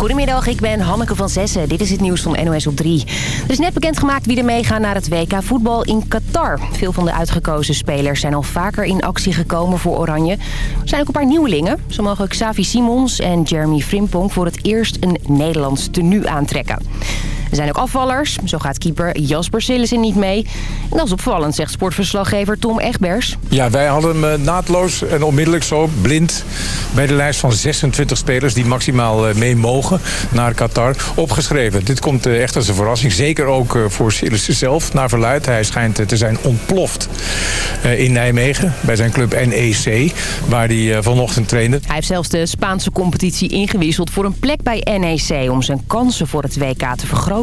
Goedemiddag, ik ben Hanneke van Zessen. Dit is het nieuws van NOS op 3. Er is net bekendgemaakt wie er meegaan naar het WK voetbal in Qatar. Veel van de uitgekozen spelers zijn al vaker in actie gekomen voor Oranje. Er zijn ook een paar nieuwelingen. Zo mogen Xavi Simons en Jeremy Frimpong voor het eerst een Nederlands tenue aantrekken. Er zijn ook afvallers. Zo gaat keeper Jasper Sillissen niet mee. En dat is opvallend, zegt sportverslaggever Tom Egbers. Ja, wij hadden hem eh, naadloos en onmiddellijk zo blind... bij de lijst van 26 spelers die maximaal eh, mee mogen naar Qatar opgeschreven. Dit komt eh, echt als een verrassing. Zeker ook voor Sillissen zelf, naar verluid. Hij schijnt te zijn ontploft in Nijmegen bij zijn club NEC... waar hij vanochtend trainde. Hij heeft zelfs de Spaanse competitie ingewisseld voor een plek bij NEC... om zijn kansen voor het WK te vergroten.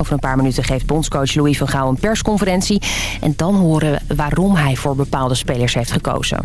Over een paar minuten geeft bondscoach Louis van Gaal een persconferentie. En dan horen we waarom hij voor bepaalde spelers heeft gekozen.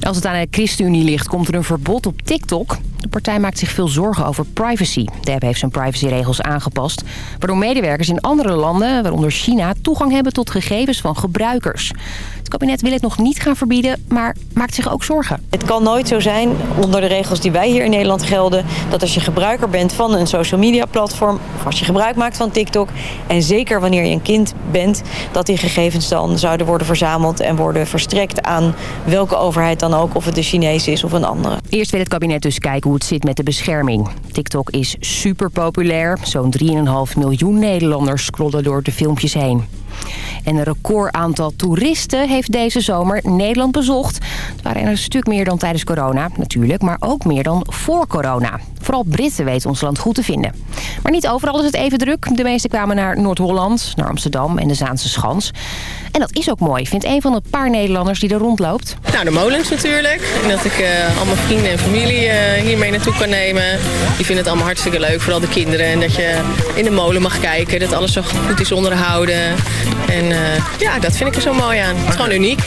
Als het aan de ChristenUnie ligt, komt er een verbod op TikTok. De partij maakt zich veel zorgen over privacy. De app heeft zijn privacyregels aangepast... waardoor medewerkers in andere landen, waaronder China... toegang hebben tot gegevens van gebruikers. Het kabinet wil het nog niet gaan verbieden, maar maakt zich ook zorgen. Het kan nooit zo zijn, onder de regels die wij hier in Nederland gelden... dat als je gebruiker bent van een social media platform... of als je gebruik maakt van TikTok... en zeker wanneer je een kind bent... dat die gegevens dan zouden worden verzameld... en worden verstrekt aan welke overheid dan ook... of het de Chinees is of een andere. Eerst wil het kabinet dus kijken hoe zit met de bescherming. TikTok is super populair. Zo'n 3,5 miljoen Nederlanders scrollen door de filmpjes heen. En een record aantal toeristen heeft deze zomer Nederland bezocht. Het waren er een stuk meer dan tijdens corona, natuurlijk, maar ook meer dan voor corona. Vooral Britten weten ons land goed te vinden. Maar niet overal is het even druk. De meeste kwamen naar Noord-Holland, naar Amsterdam en de Zaanse Schans. En dat is ook mooi, vindt een van de paar Nederlanders die er rondloopt. Nou, de molens natuurlijk. En dat ik uh, al mijn vrienden en familie uh, hiermee naartoe kan nemen. Die vinden het allemaal hartstikke leuk, vooral de kinderen. En dat je in de molen mag kijken, dat alles zo goed is onderhouden. En uh, ja, dat vind ik er zo mooi aan. Het is gewoon uniek.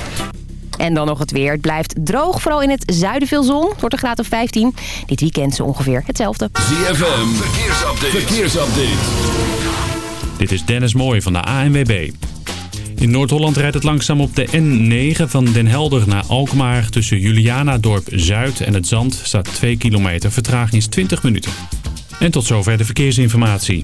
En dan nog het weer. Het blijft droog, vooral in het zuiden veel zon. Het wordt een graad of 15. Dit weekend zo ongeveer hetzelfde. ZFM, verkeersupdate. verkeersupdate. Dit is Dennis Mooij van de ANWB. In Noord-Holland rijdt het langzaam op de N9 van Den Helder naar Alkmaar. Tussen Julianadorp Zuid en het Zand staat 2 kilometer. Vertraging is 20 minuten. En tot zover de verkeersinformatie.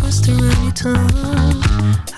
Twist around your tongue.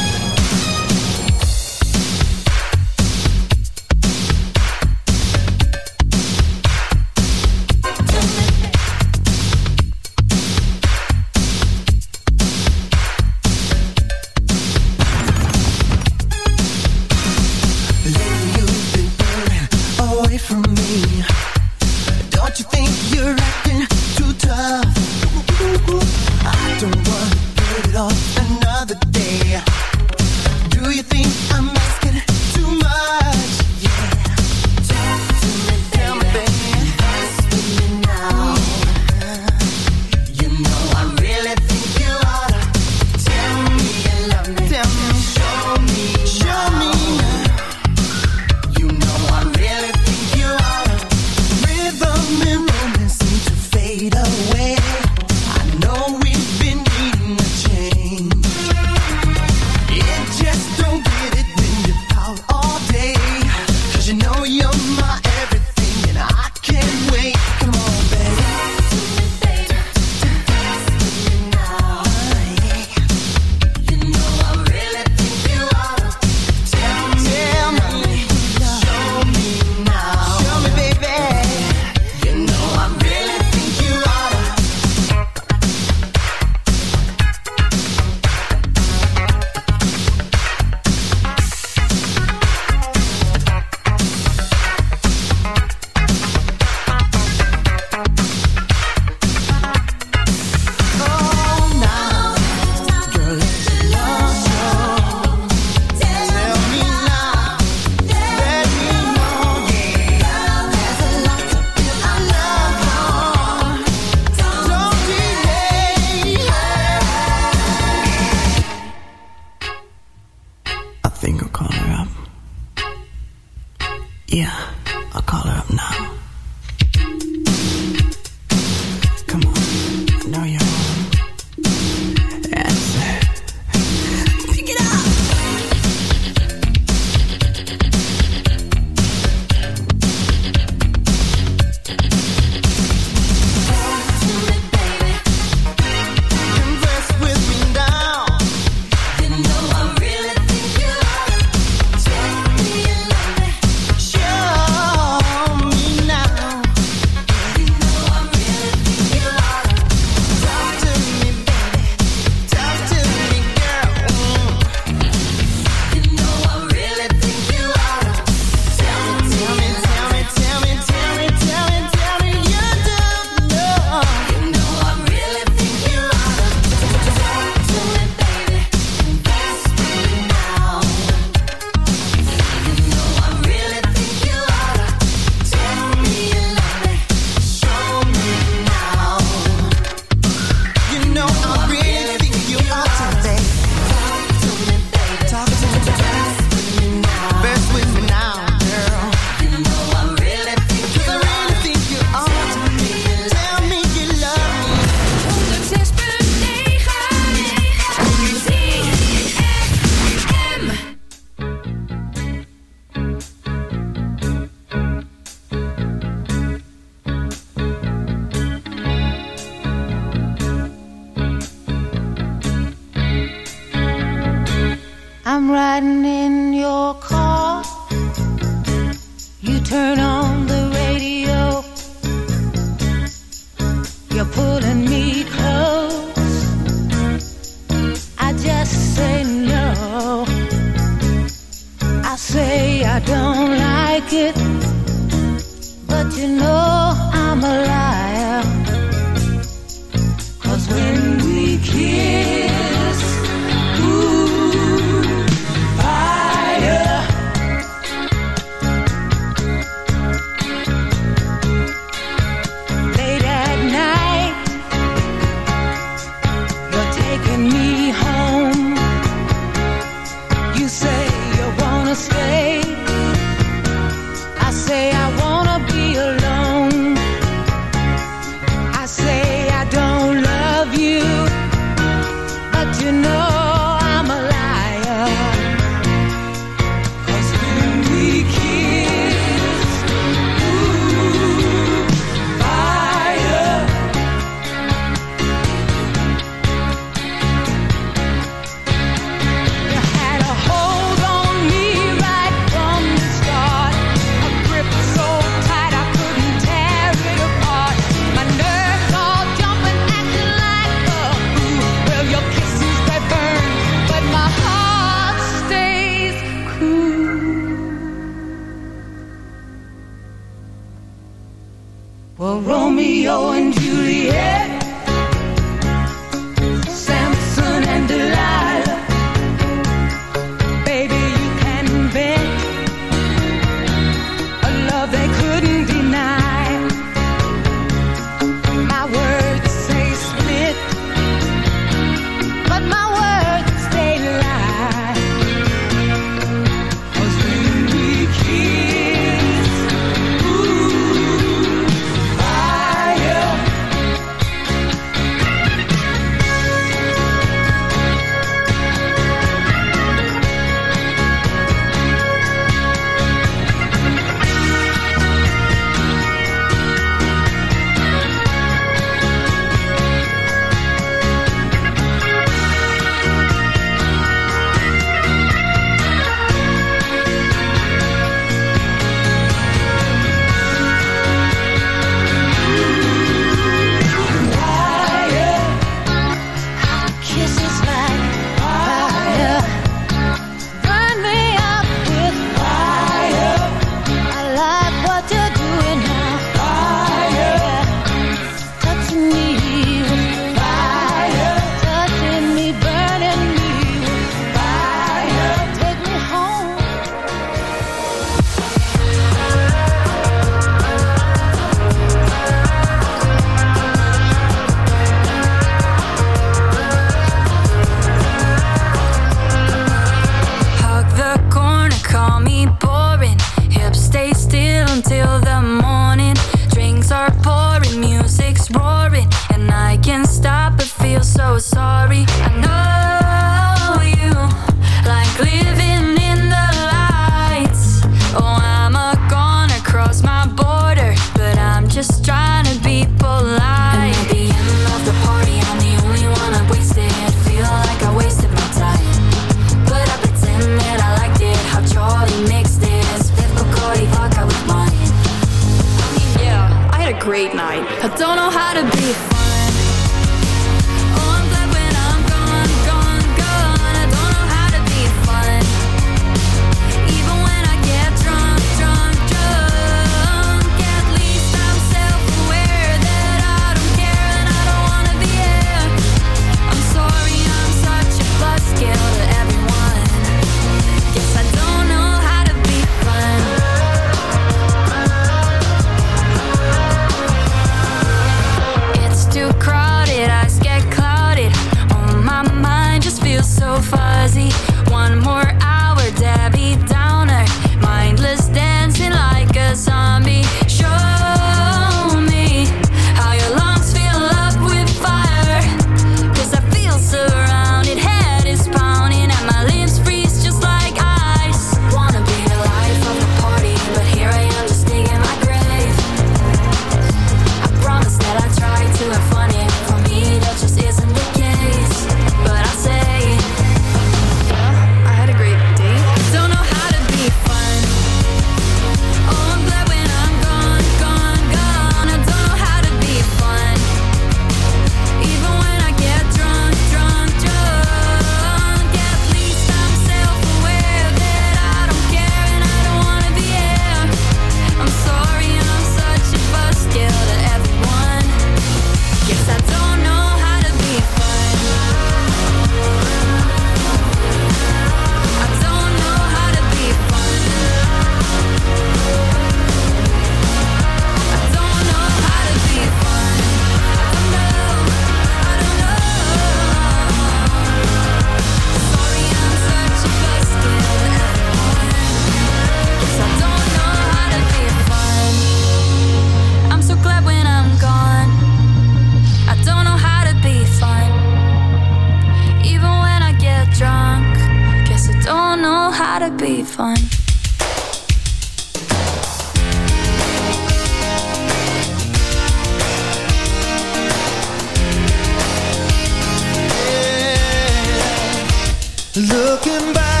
Looking back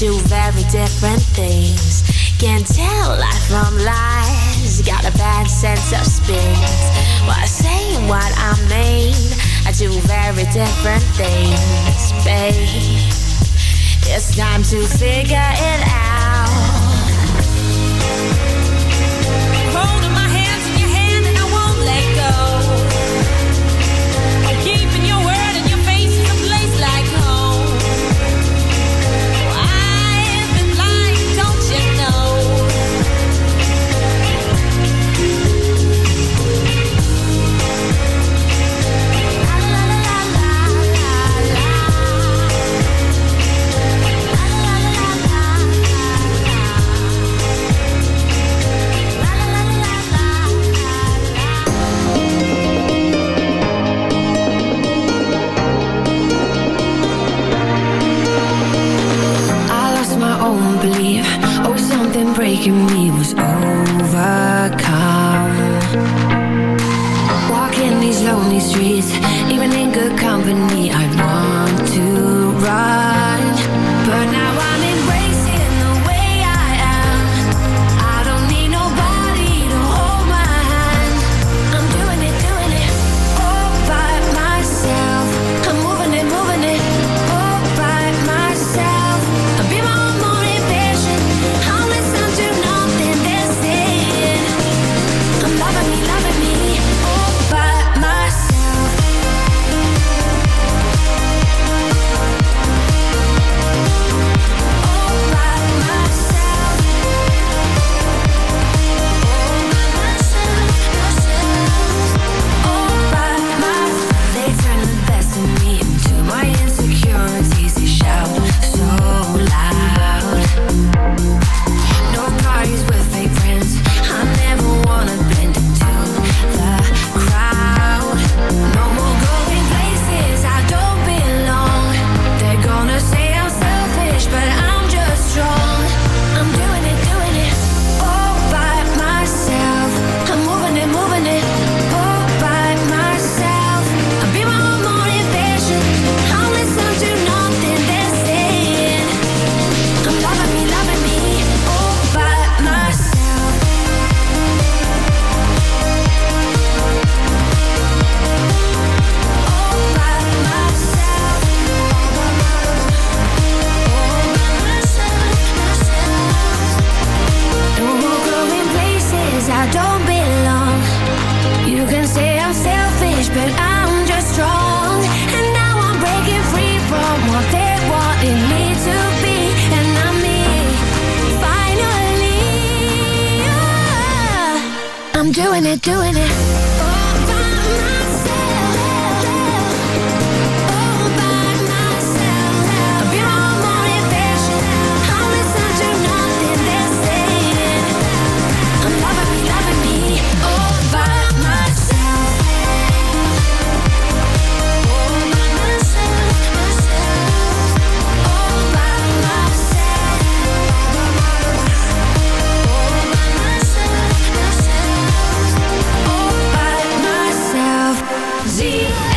Do very different things. Can tell lies from lies, got a bad sense of spins. While I say what I mean, I do very different things, babe. It's time to figure it out. And me was overcome. Walking these lonely streets you.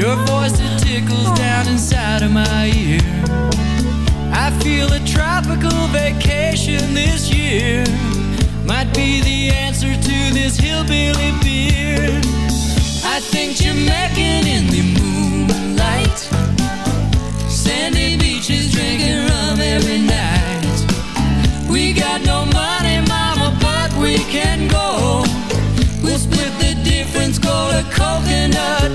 Your voice it tickles down inside of my ear. I feel a tropical vacation this year. Might be the answer to this hillbilly beer. I think Jamaican in the moonlight. Sandy beaches drinking rum every night. We got no money mama but we can go. We'll split the difference, go to coconut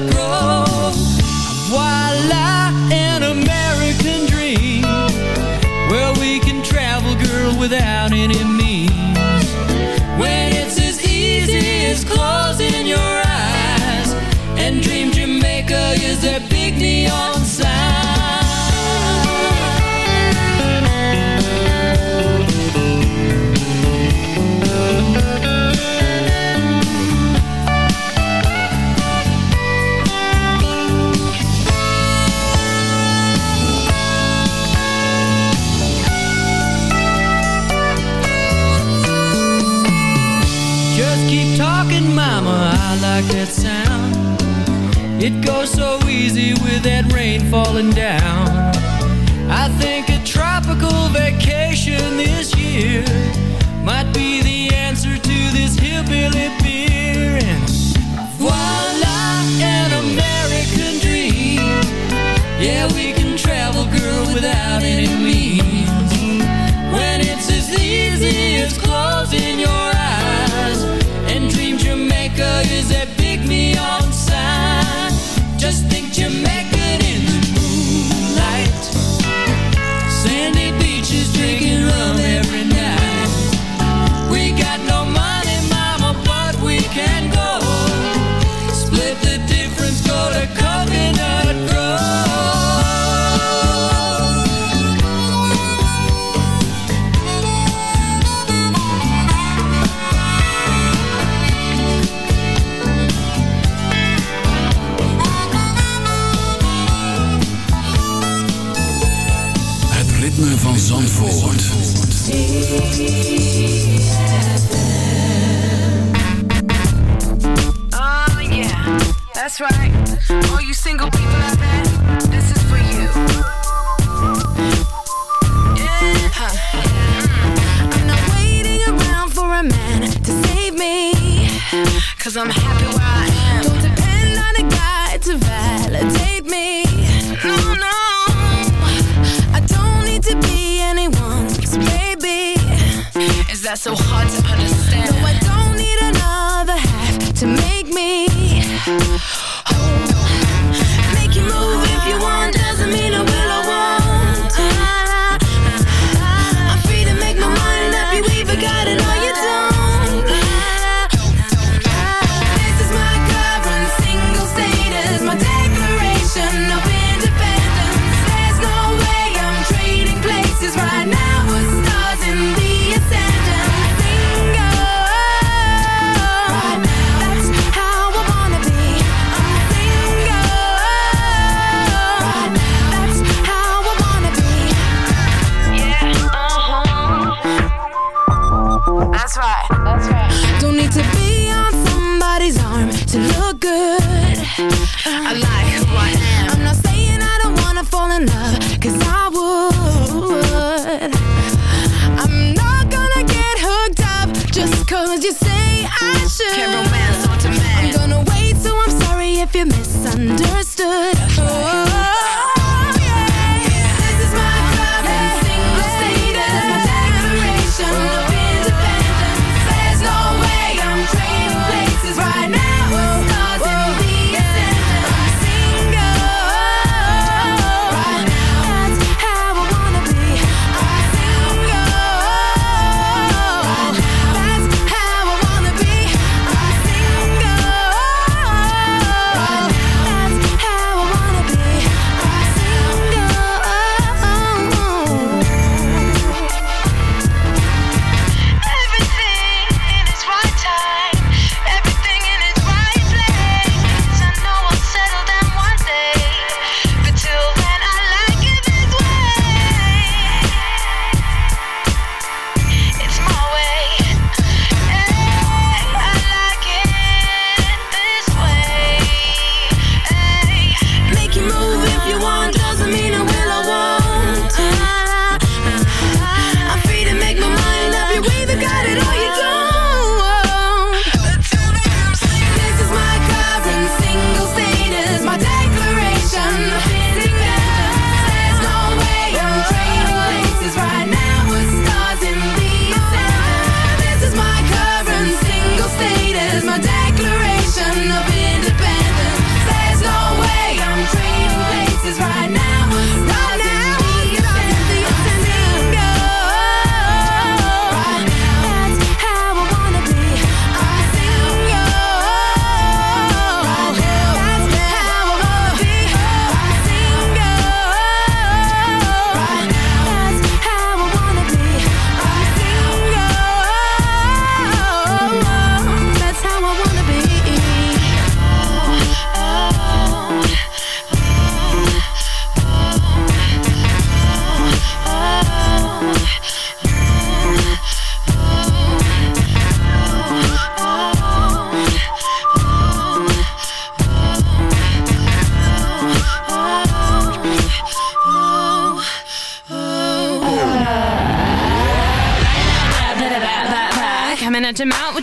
When it's as easy as closing your eyes And dream Jamaica is their like that sound. It goes so easy with that rain falling down. I think a tropical vacation is I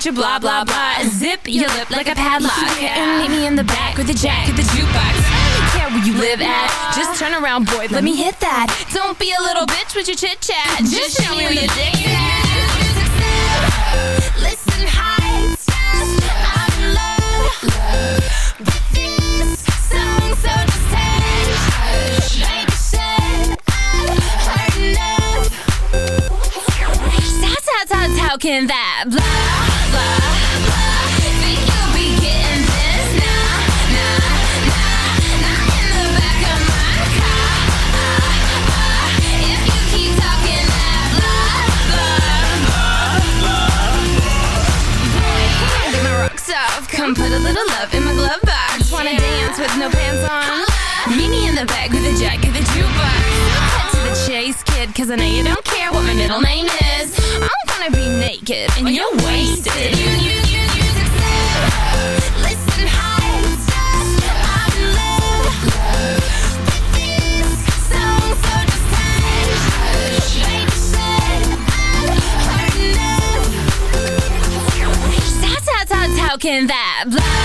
with your blah blah blah. Zip your lip like a padlock, and meet me in the back with the jack of the jukebox. I don't care where you live at. Just turn around, boy. Let me hit that. Don't be a little bitch with your chit chat. Just show me where your dick at. Listen, heights. I'm in love with this song, so just hush. Baby said I've heard enough. How, can that blah, Come put a little love in my glove box. Wanna dance with no pants on? Meet me in the back with a jack of the jukebox. Cut to the chase, kid, cause I know you don't care what my middle name is. I'm gonna be naked and you're wasted. You, you, you, talking that blah.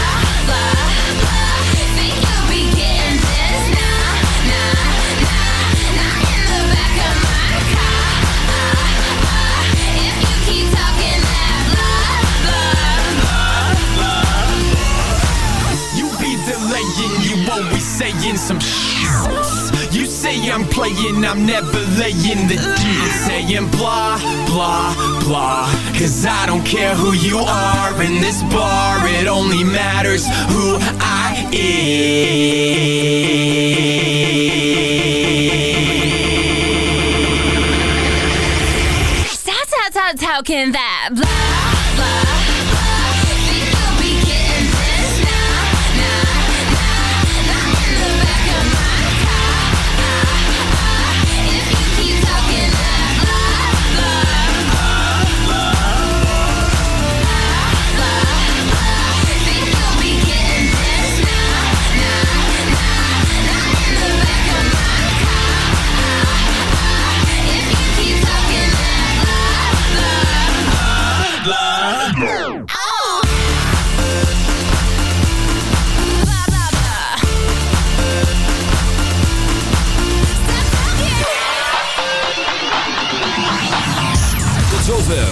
Playing, I'm never laying the deal. Saying blah, blah, blah. Cause I don't care who you are in this bar, it only matters who I am. How, how, how, how can that blah,